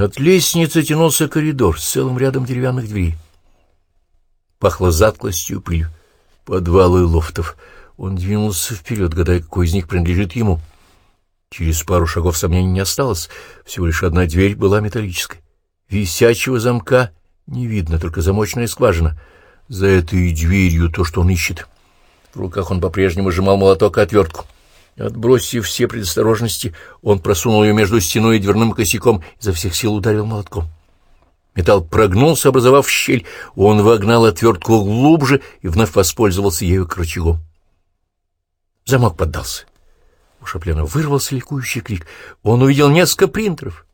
От лестницы тянулся коридор с целым рядом деревянных дверей. Пахло затклостью и пылью. Подвалы лофтов. Он двинулся вперед, гадая, какой из них принадлежит ему. Через пару шагов сомнений не осталось. Всего лишь одна дверь была металлической. Висячего замка не видно, только замочная скважина. За этой дверью то, что он ищет. В руках он по-прежнему сжимал молоток и отвертку. Отбросив все предосторожности, он просунул ее между стеной и дверным косяком, изо всех сил ударил молотком. Металл прогнулся, образовав щель. Он вогнал отвертку глубже и вновь воспользовался ею к рычагу. Замок поддался. У Шаплена вырвался ликующий крик. Он увидел несколько принтеров.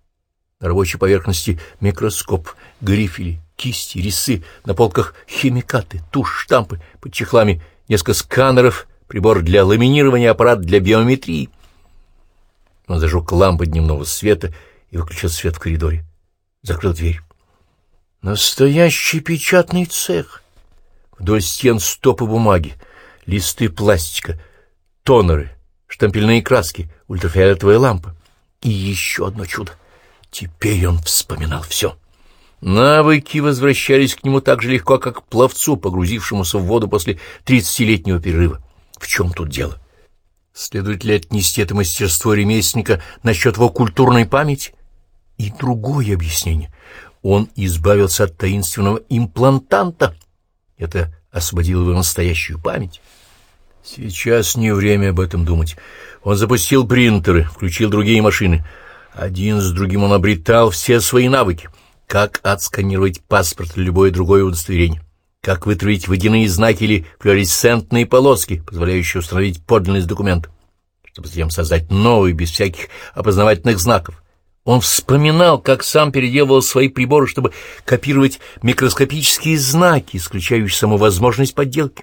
На рабочей поверхности микроскоп, грифели, кисти, ресы, на полках химикаты, тушь, штампы, под чехлами несколько сканеров, прибор для ламинирования, аппарат для биометрии. Он зажег лампы дневного света и выключил свет в коридоре. Закрыл дверь. Настоящий печатный цех. Вдоль стен стопы бумаги, листы пластика, тонеры, штампельные краски, ультрафиолетовая лампа. И еще одно чудо. Теперь он вспоминал все. Навыки возвращались к нему так же легко, как к пловцу, погрузившемуся в воду после тридцатилетнего перерыва. В чем тут дело? Следует ли отнести это мастерство ремесленника насчет его культурной памяти? И другое объяснение он избавился от таинственного имплантанта. Это освободило его настоящую память. Сейчас не время об этом думать. Он запустил принтеры, включил другие машины. Один с другим он обретал все свои навыки. Как отсканировать паспорт или любое другое удостоверение. Как вытравить водяные знаки или флуоресцентные полоски, позволяющие установить подлинность документа. Чтобы затем создать новый, без всяких опознавательных знаков он вспоминал, как сам переделывал свои приборы, чтобы копировать микроскопические знаки, исключающие саму возможность подделки.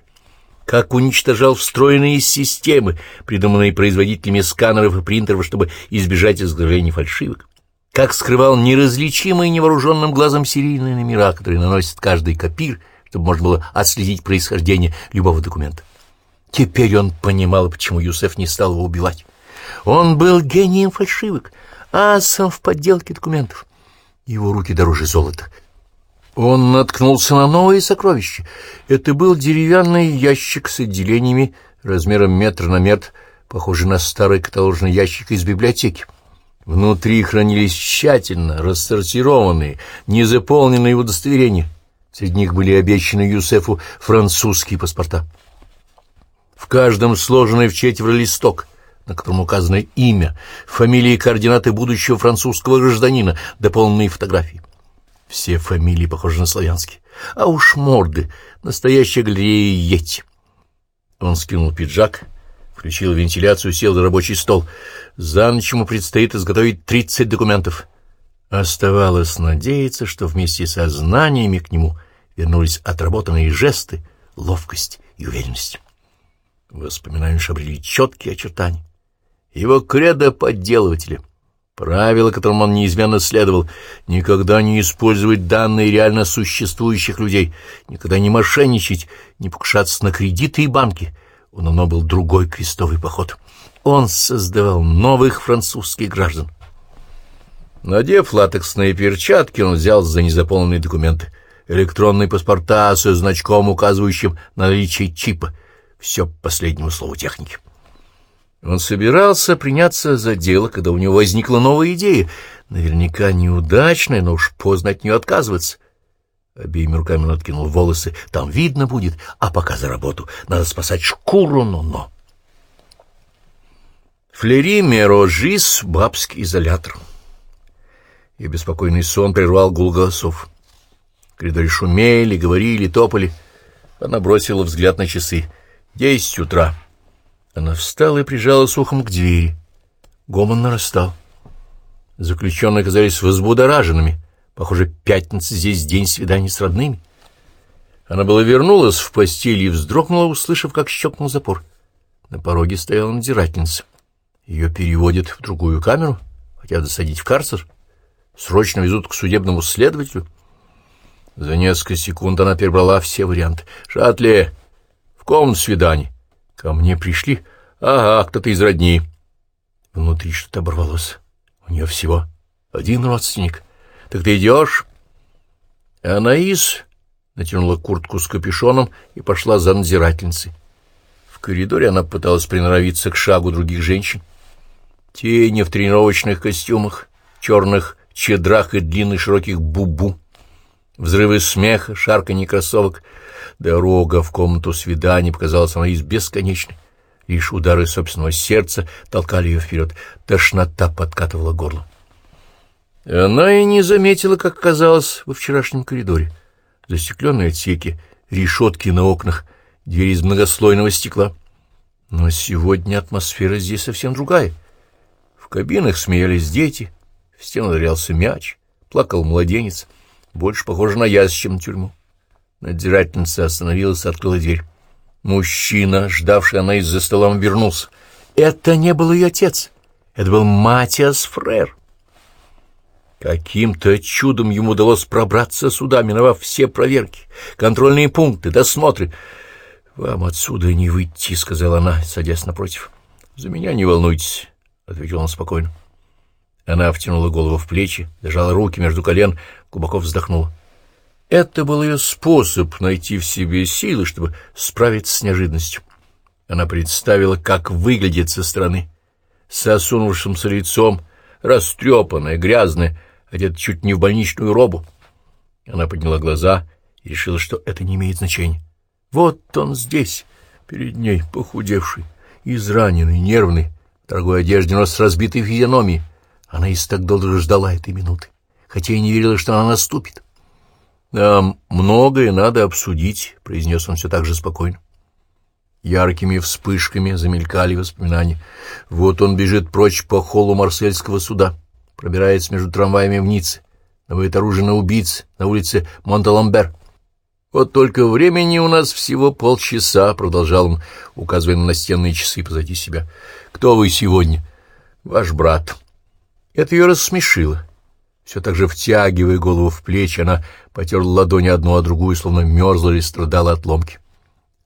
Как уничтожал встроенные системы, придуманные производителями сканеров и принтеров, чтобы избежать изготовления фальшивок. Как скрывал неразличимые невооруженным глазом серийные номера, которые наносит каждый копир, чтобы можно было отследить происхождение любого документа. Теперь он понимал, почему Юсеф не стал его убивать. Он был гением фальшивок — асом в подделке документов. Его руки дороже золота. Он наткнулся на новые сокровища. Это был деревянный ящик с отделениями размером метр на метр, похожий на старый каталожный ящик из библиотеки. Внутри хранились тщательно рассортированные, незаполненные удостоверения. Среди них были обещаны Юсефу французские паспорта. В каждом сложенный в четверо листок — на котором указано имя, фамилии и координаты будущего французского гражданина, дополненные фотографии. Все фамилии похожи на славянские, а уж морды — настоящая галерея Йети. Он скинул пиджак, включил вентиляцию, сел за рабочий стол. За ночь ему предстоит изготовить тридцать документов. Оставалось надеяться, что вместе со знаниями к нему вернулись отработанные жесты, ловкость и уверенность. Воспоминания обрели четкие очертания его кредо подделывателя. Правило, которым он неизменно следовал, никогда не использовать данные реально существующих людей, никогда не мошенничать, не покушаться на кредиты и банки. Он оно был другой крестовый поход. Он создавал новых французских граждан. Надев латексные перчатки, он взял за незаполненные документы. Электронные паспорта со значком, указывающим на наличие чипа. Все по последнему слову техники. Он собирался приняться за дело, когда у него возникла новая идея, наверняка неудачная, но уж поздно от нее отказываться. Обеими руками он откинул волосы, там видно будет, а пока за работу, надо спасать шкуру, но-но. Флери Мерожис, бабский изолятор. И беспокойный сон прервал гул голосов. Коридоре шумели, говорили, топали. Она бросила взгляд на часы. Десять утра. Она встала и прижалась ухом к двери. Гомон нарастал. Заключенные оказались возбудораженными. Похоже, пятница здесь день свиданий с родными. Она была вернулась в постель и вздрогнула, услышав, как щелкнул запор. На пороге стояла надзирательница. Ее переводят в другую камеру, хотят досадить в карцер. Срочно везут к судебному следователю. За несколько секунд она перебрала все варианты. «Шатли, в комнату свиданий. Ко мне пришли? Ага, кто-то из родни. Внутри что-то оборвалось. У нее всего один родственник. Так ты идешь? Анаис натянула куртку с капюшоном и пошла за надзирательницей. В коридоре она пыталась приноровиться к шагу других женщин. Тени в тренировочных костюмах, черных чедрах и длинных широких бубу. Взрывы смеха, шарканье кроссовок. Дорога в комнату свидания показалась она из бесконечной. Лишь удары собственного сердца толкали ее вперед. Тошнота подкатывала горло. Она и не заметила, как оказалось во вчерашнем коридоре. Застекленные отсеки, решетки на окнах, двери из многослойного стекла. Но сегодня атмосфера здесь совсем другая — кабинах смеялись дети, в стену ударялся мяч, плакал младенец, больше похоже на ясь, чем на тюрьму. Надзирательница остановилась и открыла дверь. Мужчина, ждавший она из-за стола, вернулся. Это не был ее отец, это был Матиас Фрер. Каким-то чудом ему удалось пробраться сюда, миновав все проверки, контрольные пункты, досмотры. «Вам отсюда не выйти», — сказала она, садясь напротив. «За меня не волнуйтесь. — ответил он спокойно. Она втянула голову в плечи, держала руки между колен, глубоко вздохнула. Это был ее способ найти в себе силы, чтобы справиться с неожиданностью. Она представила, как выглядит со стороны, с осунувшимся лицом, растрепанная, грязная, одета чуть не в больничную робу. Она подняла глаза и решила, что это не имеет значения. Вот он здесь, перед ней, похудевший, израненный, нервный, дорогой одежде, но с разбитой физиономией. Она и так долго ждала этой минуты, хотя и не верила, что она наступит. «Нам многое надо обсудить», — произнес он все так же спокойно. Яркими вспышками замелькали воспоминания. Вот он бежит прочь по холлу Марсельского суда, пробирается между трамваями в Ницце, наводит оружие на убийц на улице Монталамбер. «Вот только времени у нас всего полчаса», — продолжал он, указывая на настенные часы позади себя. «Кто вы сегодня?» «Ваш брат». Это ее рассмешило. Все так же втягивая голову в плечи, она потерла ладони одну о другую, словно мерзла или страдала от ломки.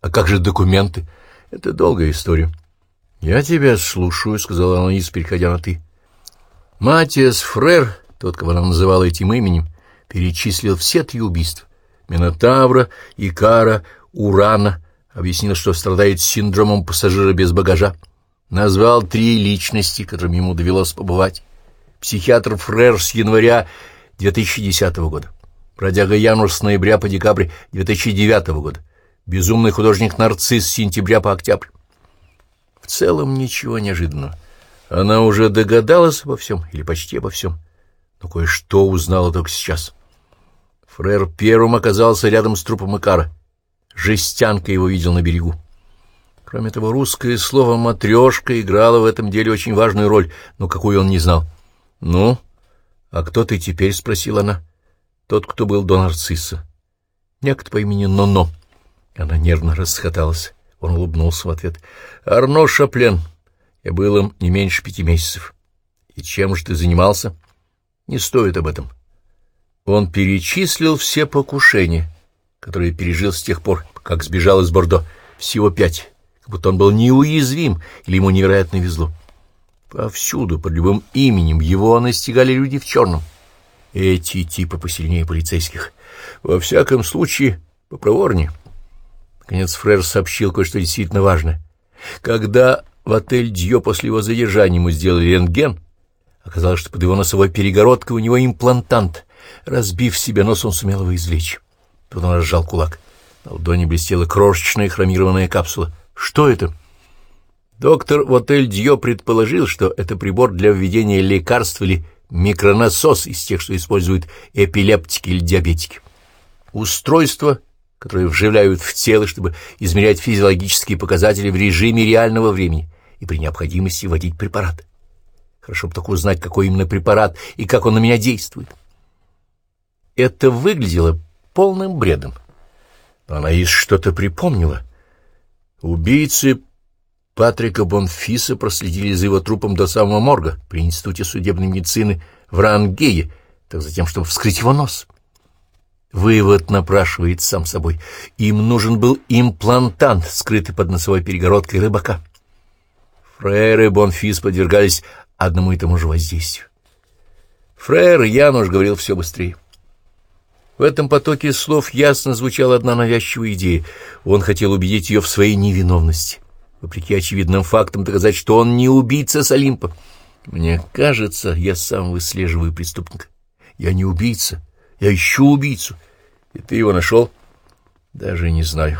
«А как же документы?» «Это долгая история». «Я тебя слушаю», — сказала Анаис, переходя на «ты». Матиас Фрер, тот, кого она называла этим именем, перечислил все три убийства. Минотавра, Икара, Урана, объяснил, что страдает синдромом пассажира без багажа. Назвал три личности, которым ему довелось побывать. Психиатр Фрер с января 2010 года. Бродяга Януш с ноября по декабрь 2009 года. Безумный художник Нарцисс с сентября по октябрь. В целом ничего неожиданного. Она уже догадалась обо всем, или почти обо всем, но кое-что узнала только сейчас. Фрер первым оказался рядом с трупом Икара. Жестянка его видел на берегу. Кроме того, русское слово «матрешка» играло в этом деле очень важную роль, но какую он не знал. «Ну, а кто ты теперь?» — спросила она. «Тот, кто был до нарцисса». «Некто по имени Ноно». Она нервно расхоталась. Он улыбнулся в ответ. «Арно Шаплен. Я был им не меньше пяти месяцев». «И чем же ты занимался?» «Не стоит об этом». Он перечислил все покушения, которые пережил с тех пор, как сбежал из Бордо. Всего пять как будто он был неуязвим или ему невероятно везло. Повсюду, под любым именем, его настигали люди в черном. Эти типы посильнее полицейских. Во всяком случае, попроворнее. Наконец Фрер сообщил кое-что действительно важное. Когда в отель Дьё после его задержания ему сделали рентген, оказалось, что под его носовой перегородкой у него имплантант. Разбив себе нос, он сумел его извлечь. Он разжал кулак. На ладони блестела крошечная хромированная капсула. Что это? Доктор в Дьё предположил, что это прибор для введения лекарств или микронасос из тех, что используют эпилептики или диабетики. Устройство, которое вживляют в тело, чтобы измерять физиологические показатели в режиме реального времени и при необходимости вводить препарат. Хорошо бы только узнать, какой именно препарат и как он на меня действует. Это выглядело полным бредом. Но она из что-то припомнила. Убийцы Патрика Бонфиса проследили за его трупом до самого морга при Институте судебной медицины в Рангее, так затем, чтобы вскрыть его нос. Вывод напрашивает сам собой. Им нужен был имплантант, скрытый под носовой перегородкой рыбака. Фрейр и Бонфис подвергались одному и тому же воздействию. Фрейр Януш говорил все быстрее. В этом потоке слов ясно звучала одна навязчивая идея. Он хотел убедить ее в своей невиновности. Вопреки очевидным фактам доказать, что он не убийца с Олимпа. Мне кажется, я сам выслеживаю преступника. Я не убийца. Я ищу убийцу. И ты его нашел? Даже не знаю.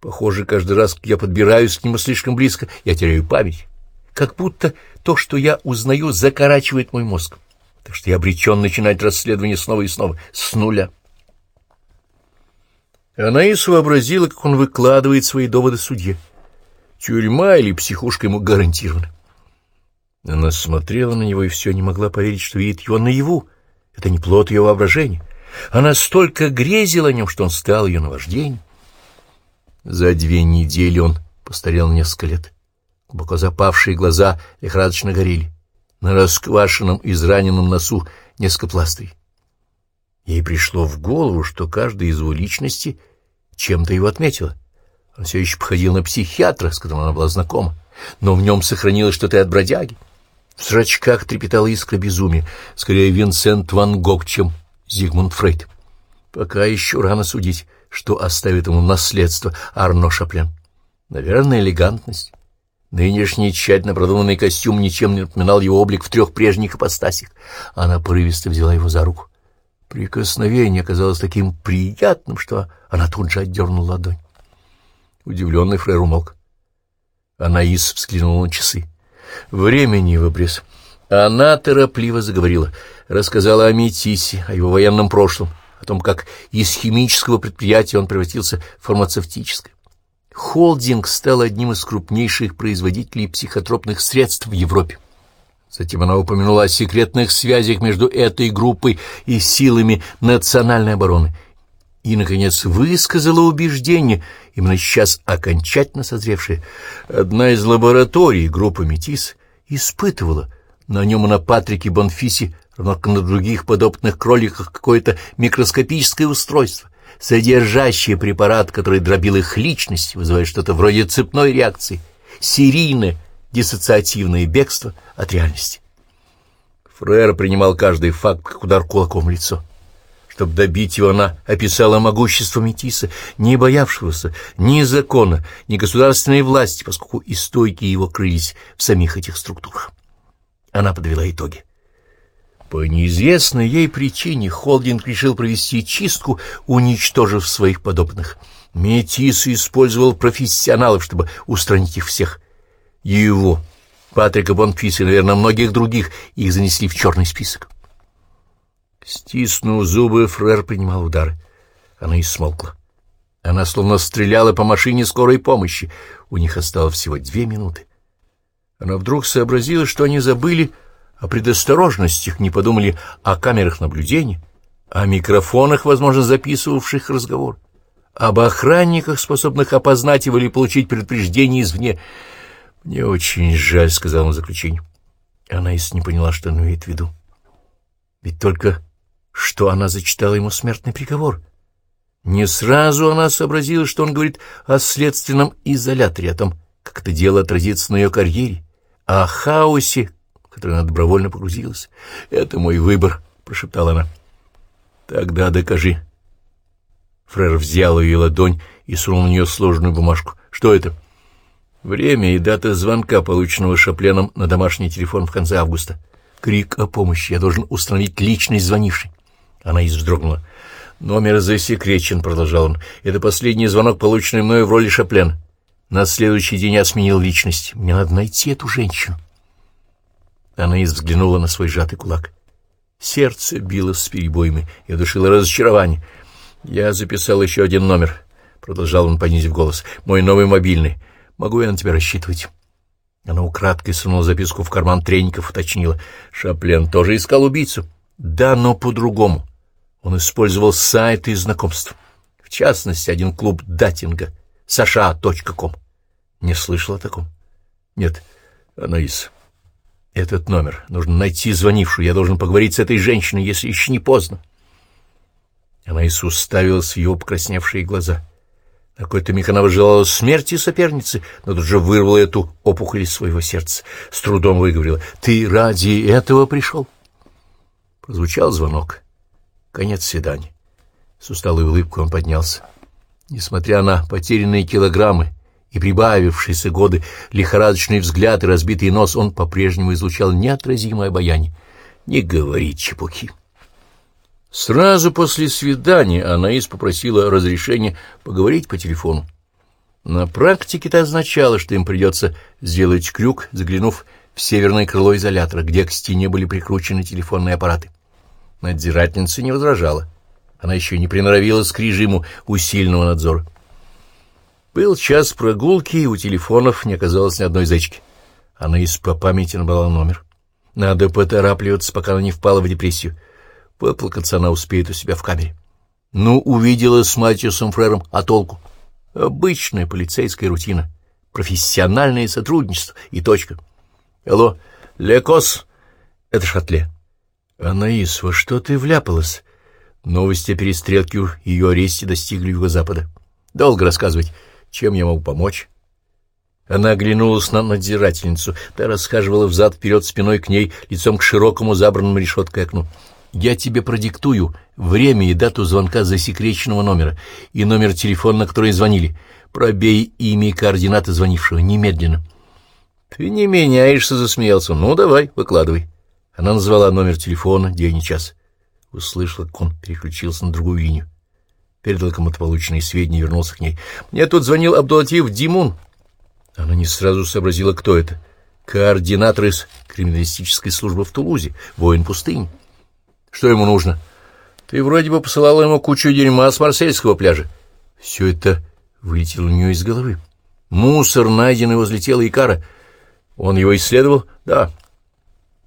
Похоже, каждый раз, я подбираюсь к нему слишком близко, я теряю память. Как будто то, что я узнаю, закорачивает мой мозг так что я обречен начинать расследование снова и снова, с нуля. Она и сообразила, как он выкладывает свои доводы судье. Тюрьма или психушка ему гарантированы. Она смотрела на него и все не могла поверить, что видит его наяву. Это не плод ее воображения. Она столько грезила о нем, что он стал ее наваждением. За две недели он постарел несколько лет. Глубоко запавшие глаза лихорадочно горели на расквашенном израненном носу несколько пластырей. Ей пришло в голову, что каждая из его личностей чем-то его отметила. Он все еще походил на психиатра, с которым она была знакома, но в нем сохранилось что-то от бродяги. В зрачках трепетала искра безумия, скорее Винсент Ван Гог, чем Зигмунд Фрейд. Пока еще рано судить, что оставит ему наследство Арно Шаплен. Наверное, элегантность, Нынешний тщательно продуманный костюм ничем не напоминал его облик в трех прежних ипостасях. Она порывисто взяла его за руку. Прикосновение оказалось таким приятным, что она тут же отдернула ладонь. Удивленный фрейр умолк. Анаис взглянула на часы. Времени в обрез. Она торопливо заговорила, рассказала о Метисе, о его военном прошлом, о том, как из химического предприятия он превратился в фармацевтическое. Холдинг стал одним из крупнейших производителей психотропных средств в Европе. Затем она упомянула о секретных связях между этой группой и силами национальной обороны. И, наконец, высказала убеждение, именно сейчас окончательно созревшее. Одна из лабораторий группы «Метис» испытывала на нем и на Патрике Бонфисе, равно как на других подобных кроликах, какое-то микроскопическое устройство содержащие препарат, который дробил их личность, вызывая что-то вроде цепной реакции, серийное диссоциативное бегство от реальности. Фрер принимал каждый факт как удар кулаком в лицо. Чтобы добить его, она описала могущество Метиса, не боявшегося ни закона, ни государственной власти, поскольку и его крылись в самих этих структурах. Она подвела итоги. По неизвестной ей причине холдинг решил провести чистку, уничтожив своих подобных. Метис использовал профессионалов, чтобы устранить их всех. Его, Патрика Бонфиса и, наверное, многих других, их занесли в черный список. Стиснув зубы, Фрер принимал удары. Она и смолкла. Она словно стреляла по машине скорой помощи. У них осталось всего две минуты. Она вдруг сообразила, что они забыли о предосторожностях, не подумали о камерах наблюдения, о микрофонах, возможно, записывавших разговор, об охранниках, способных опознать его или получить предупреждение извне. «Мне очень жаль», — сказал он в заключение. Она если не поняла, что он имеет в виду. Ведь только что она зачитала ему смертный приговор. Не сразу она сообразила, что он говорит о следственном изоляторе, о том, как это дело отразится на ее карьере, о хаосе, которой она добровольно погрузилась. «Это мой выбор», — прошептала она. «Тогда докажи». Фрер взял ее ладонь и сунул на нее сложную бумажку. «Что это?» «Время и дата звонка, полученного Шапленом на домашний телефон в конце августа. Крик о помощи. Я должен установить личность звонившей». Она вздрогнула. «Номер засекречен», — продолжал он. «Это последний звонок, полученный мною в роли Шаплена. На следующий день я сменил личность. Мне надо найти эту женщину». Анаис взглянула на свой сжатый кулак. Сердце било с перебоями и душило разочарование. «Я записал еще один номер», — продолжал он, понизив голос. «Мой новый мобильный. Могу я на тебя рассчитывать?» Она украдкой сунула записку в карман треников, уточнила. Шаплен тоже искал убийцу. «Да, но по-другому. Он использовал сайты и знакомств. В частности, один клуб датинга, саша.ком. Не слышал о таком?» «Нет, Анаис, этот номер. Нужно найти звонившую. Я должен поговорить с этой женщиной, если еще не поздно. Она и уставилась в его покрасневшие глаза. На какой-то миг она выжелала смерти соперницы, но тут же вырвала эту опухоль из своего сердца. С трудом выговорила. «Ты ради этого пришел?» Прозвучал звонок. Конец свидания. С усталой улыбкой он поднялся. Несмотря на потерянные килограммы и прибавившиеся годы, лихорадочный взгляд и разбитый нос, он по-прежнему излучал неотразимое обаяние. Не говорить чепухи. Сразу после свидания Анаис попросила разрешения поговорить по телефону. На практике это означало, что им придется сделать крюк, заглянув в северное крыло изолятора, где к стене были прикручены телефонные аппараты. Надзирательница не возражала. Она еще не приноровилась к режиму усиленного надзора. Был час прогулки, и у телефонов не оказалось ни одной зачки. Она из по памяти набрала номер. Надо поторапливаться, пока она не впала в депрессию. Выплакаться она успеет у себя в камере. Ну, увидела с Матиусом Фрером, а толку? Обычная полицейская рутина, профессиональное сотрудничество и точка. Алло, Лекос, это Шатле. Анаис, во что ты вляпалась? Новости о перестрелке и ее аресте достигли юго-запада. Долго рассказывать, чем я могу помочь. Она оглянулась на надзирательницу, та расхаживала взад-вперед спиной к ней, лицом к широкому забранному решеткой окну. Я тебе продиктую время и дату звонка засекреченного номера и номер телефона, на который звонили. Пробей имя и координаты звонившего немедленно. Ты не меняешься, засмеялся. Ну, давай, выкладывай. Она назвала номер телефона, день и час. Услышал, как он переключился на другую линию. Передал кому-то полученные сведения и вернулся к ней. Мне тут звонил Абдулатиев Димун. Она не сразу сообразила, кто это. Координатор из криминалистической службы в Тулузе, воин пустыни. Что ему нужно? Ты вроде бы посылала ему кучу дерьма с марсельского пляжа. Все это вылетело у нее из головы. Мусор, найденный возле тела Икара. Он его исследовал? Да.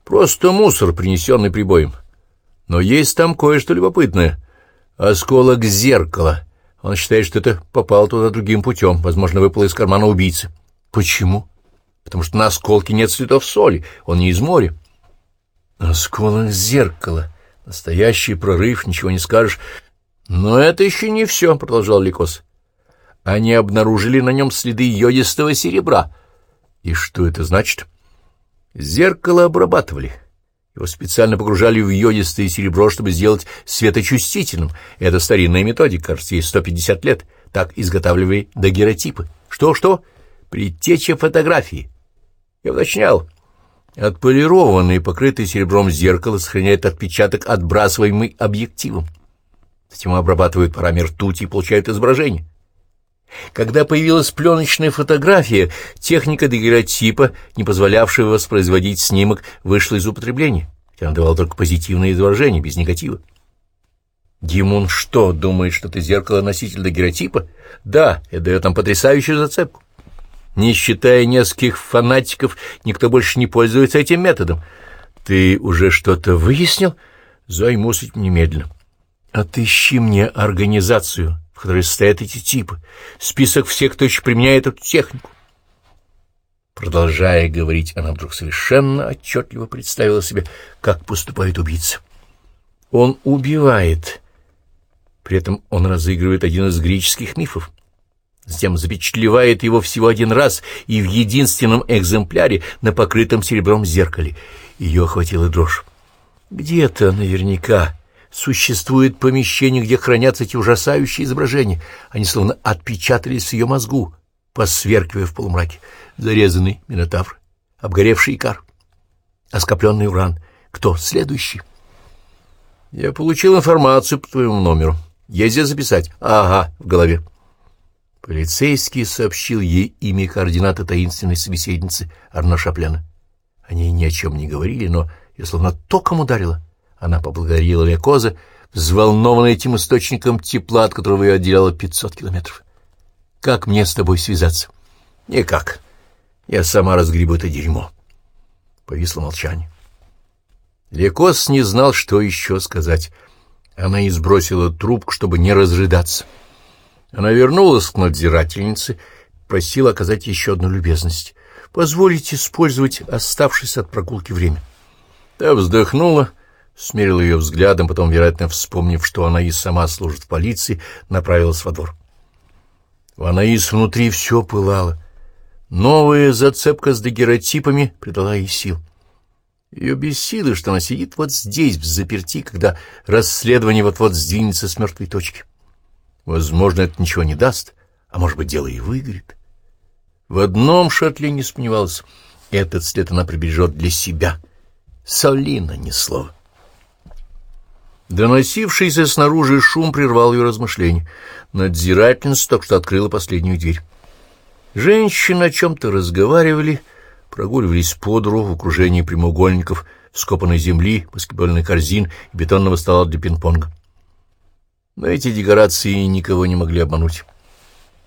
Просто мусор, принесенный прибоем. Но есть там кое-что любопытное. Осколок зеркала. Он считает, что это попало туда другим путем. Возможно, выпало из кармана убийцы. Почему? Потому что на осколке нет следов соли. Он не из моря. Осколок зеркала. Настоящий прорыв, ничего не скажешь. Но это еще не все, — продолжал Ликос. Они обнаружили на нем следы йодистого серебра. И что это значит? Зеркало обрабатывали. Его специально погружали в йодистое серебро, чтобы сделать светочувствительным. Это старинная методика, кажется, ей 150 лет. Так изготавливали дагеротипы. Что-что? Предтеча фотографии. Я уточнял. Отполированное и покрытое серебром зеркало сохраняет отпечаток, отбрасываемый объективом. Затем обрабатывают параметр ртути и получают изображение. Когда появилась пленочная фотография, техника дагеротипа, не позволявшая воспроизводить снимок, вышла из употребления, она давала только позитивное изображение, без негатива. Димон что, думает, что это зеркало носитель дагеротипа? Да, это дает нам потрясающую зацепку. Не считая нескольких фанатиков, никто больше не пользуется этим методом. Ты уже что-то выяснил? Займусь этим немедленно. Отыщи мне организацию, в которой стоят эти типы, список всех, кто еще применяет эту технику. Продолжая говорить, она вдруг совершенно отчетливо представила себе, как поступает убийца. Он убивает. При этом он разыгрывает один из греческих мифов. Затем запечатлевает его всего один раз и в единственном экземпляре на покрытом серебром зеркале. Ее охватила дрожь. Где-то наверняка существует помещение, где хранятся эти ужасающие изображения. Они словно отпечатались в ее мозгу, посверкивая в полумраке. Зарезанный минотавр, обгоревший икар, оскопленный уран. Кто следующий? Я получил информацию по твоему номеру. Езди записать. Ага, в голове. Полицейский сообщил ей имя и координаты таинственной собеседницы Арно Шапляна. Они ни о чем не говорили, но ее словно током ударило. Она поблагодарила Лекоза, взволнованная этим источником тепла, от которого ее отделяло пятьсот километров. «Как мне с тобой связаться?» «Никак. Я сама разгребу это дерьмо». Повисло молчание. Лекос не знал, что еще сказать. Она и сбросила трубку, чтобы не разрыдаться. Она вернулась к надзирательнице, просила оказать еще одну любезность. «Позволите использовать оставшееся от прогулки время». Та вздохнула, смерила ее взглядом, потом, вероятно, вспомнив, что она и сама служит в полиции, направилась во двор. В Анаис внутри все пылало. Новая зацепка с дагеротипами придала ей сил. Ее бессило, что она сидит вот здесь, в заперти, когда расследование вот-вот сдвинется с мертвой точки. Возможно, это ничего не даст, а может быть, дело и выгорит. В одном шатле не сомневался. Этот след она прибережет для себя. Солина ни слова. Доносившийся снаружи шум прервал ее размышления. Надзирательница только что открыла последнюю дверь. Женщины о чем-то разговаривали, прогуливались по двору в окружении прямоугольников, скопанной земли, баскетбольной корзин и бетонного стола для пинг-понга. Но эти декорации никого не могли обмануть.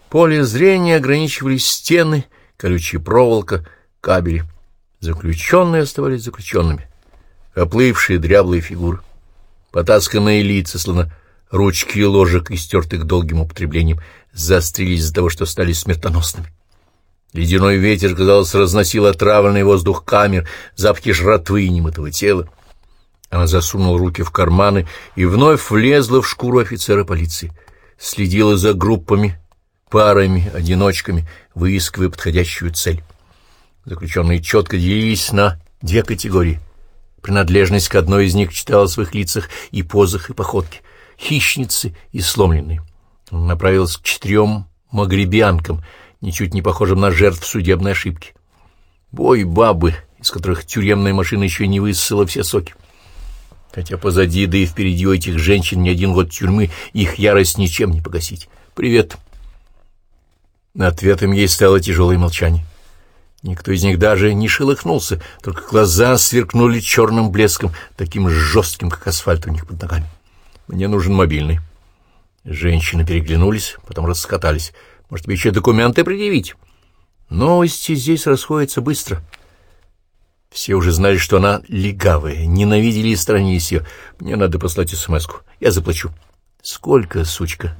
Поле зрения ограничивали стены, колючая проволока, кабели. Заключенные оставались заключенными. Оплывшие дряблые фигуры. Потасканные лица, словно ручки ложек, истертых долгим употреблением, заострились из-за того, что стали смертоносными. Ледяной ветер, казалось, разносил отравленный воздух камер, запахи жратвы и немытого тела. Она засунула руки в карманы и вновь влезла в шкуру офицера полиции. Следила за группами, парами, одиночками, выискивая подходящую цель. Заключенные четко делились на две категории. Принадлежность к одной из них читалась в их лицах и позах, и походке. Хищницы и сломленные. Он направился к четырем магребианкам, ничуть не похожим на жертв судебной ошибки. Бой бабы, из которых тюремная машина еще не высосала все соки. Хотя позади, да и впереди у этих женщин ни один год тюрьмы, их ярость ничем не погасить. «Привет!» Ответом ей стало тяжелое молчание. Никто из них даже не шелохнулся, только глаза сверкнули черным блеском, таким жестким, как асфальт у них под ногами. «Мне нужен мобильный». Женщины переглянулись, потом раскатались. «Может, тебе еще документы предъявить?» Новости здесь расходятся быстро. Все уже знали, что она легавая, ненавидели и сторонились ее. Мне надо послать смс-ку. Я заплачу. Сколько, сучка?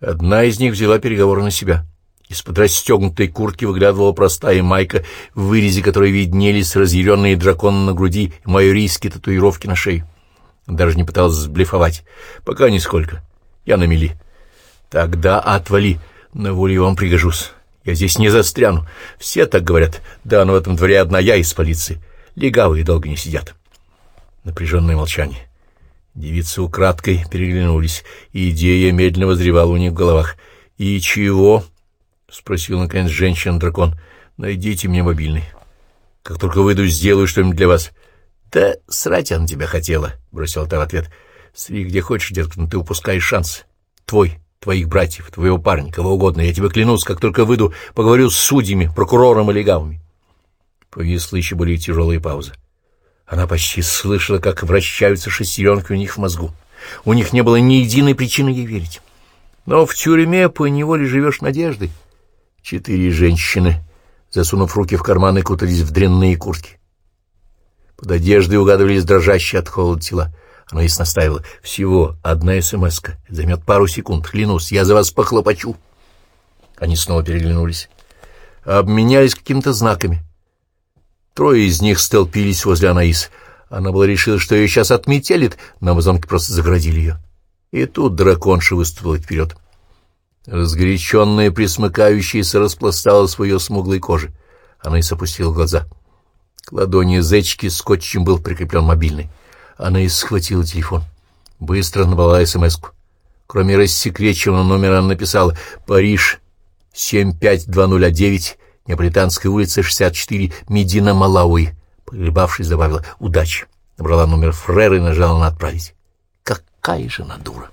Одна из них взяла переговоры на себя. Из-под расстегнутой куртки выглядывала простая майка, в вырезе которой виднелись разъяренные драконы на груди и майорийские татуировки на шее. Даже не пыталась сблефовать. Пока нисколько. Я на мели. Тогда отвали. На воле вам пригожусь. Я здесь не застряну. Все так говорят. Да, но в этом дворе одна я из полиции. Легавые долго не сидят. Напряженное молчание. Девицы украдкой переглянулись, идея медленно возревала у них в головах. «И чего?» — спросил, наконец, женщина-дракон. «Найдите мне мобильный. Как только выйду, сделаю что-нибудь для вас». «Да срать она тебя хотела», — бросил та в ответ. «Сри где хочешь, детка, но ты упускаешь шанс. Твой, твоих братьев, твоего парня, кого угодно. Я тебе клянусь, как только выйду, поговорю с судьями, прокурором и легавыми». Повисла еще более тяжелая пауза. Она почти слышала, как вращаются шестеренки у них в мозгу. У них не было ни единой причины ей верить. Но в тюрьме по неволе живешь надеждой. Четыре женщины, засунув руки в карманы, кутались в дрянные куртки. Под одеждой угадывались дрожащие от холода тела. Она ясно ставила. Всего одна смс -ка. Займет пару секунд. Клянусь, я за вас похлопочу. Они снова переглянулись. Обменялись какими-то знаками. Трое из них столпились возле Анаис. Она была решила, что ее сейчас отметелит, но амазонки просто заградили ее. И тут драконша выступила вперед. Разгоряченная, присмыкающаяся, распластала свое смуглой кожи. Она и опустила глаза. К ладони зечки скотчем был прикреплен мобильный. Она и схватила телефон. Быстро набрала смс-ку. Кроме рассекреченного номера она написала «Париж, 75209, Неаполитанская улица, 64, Медина, Малауи. Погребавшись, добавила «Удачи». Набрала номер Фрера и нажала на «Отправить». Какая же она дура!